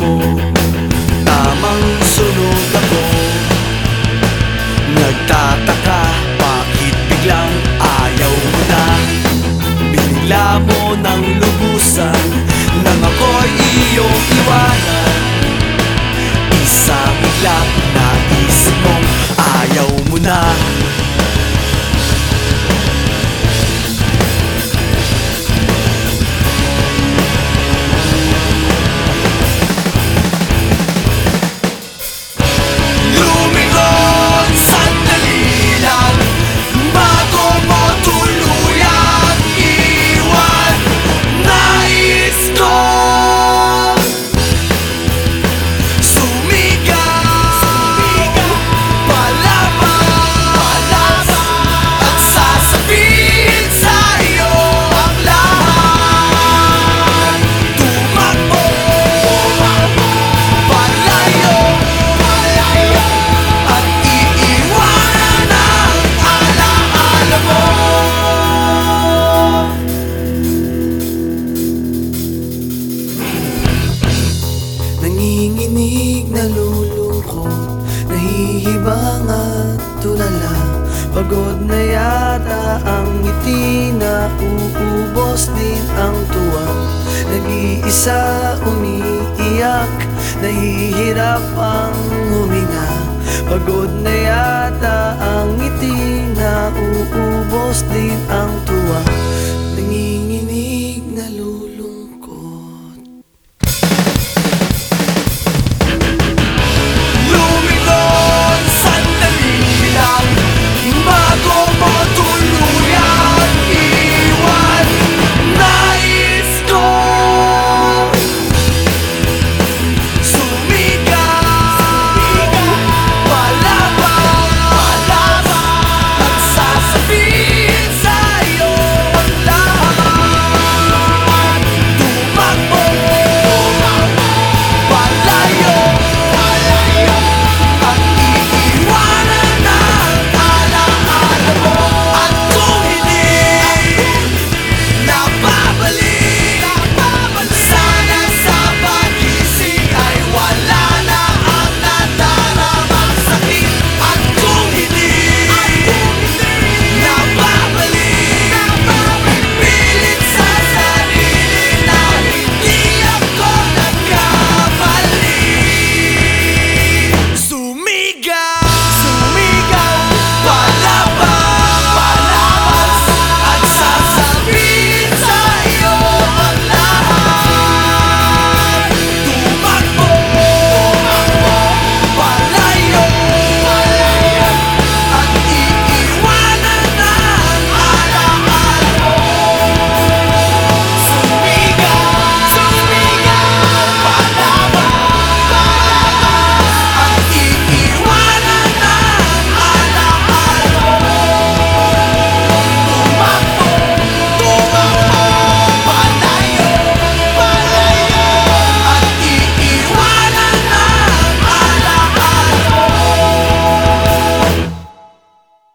mo Tamang sunod ako. Nagtataka bakit biglang ayaw mo na? Binigla mo ng lubusan Nang ako'y iyong iwanan. Isang iglap Nahihibang at tulala. Pagod na yata ang ngiti na uubos din ang tuwa. Nag-iisa umiiyak Nahihirap ang huminga. Pagod na yata ang ngiti na uubos din ang tuwa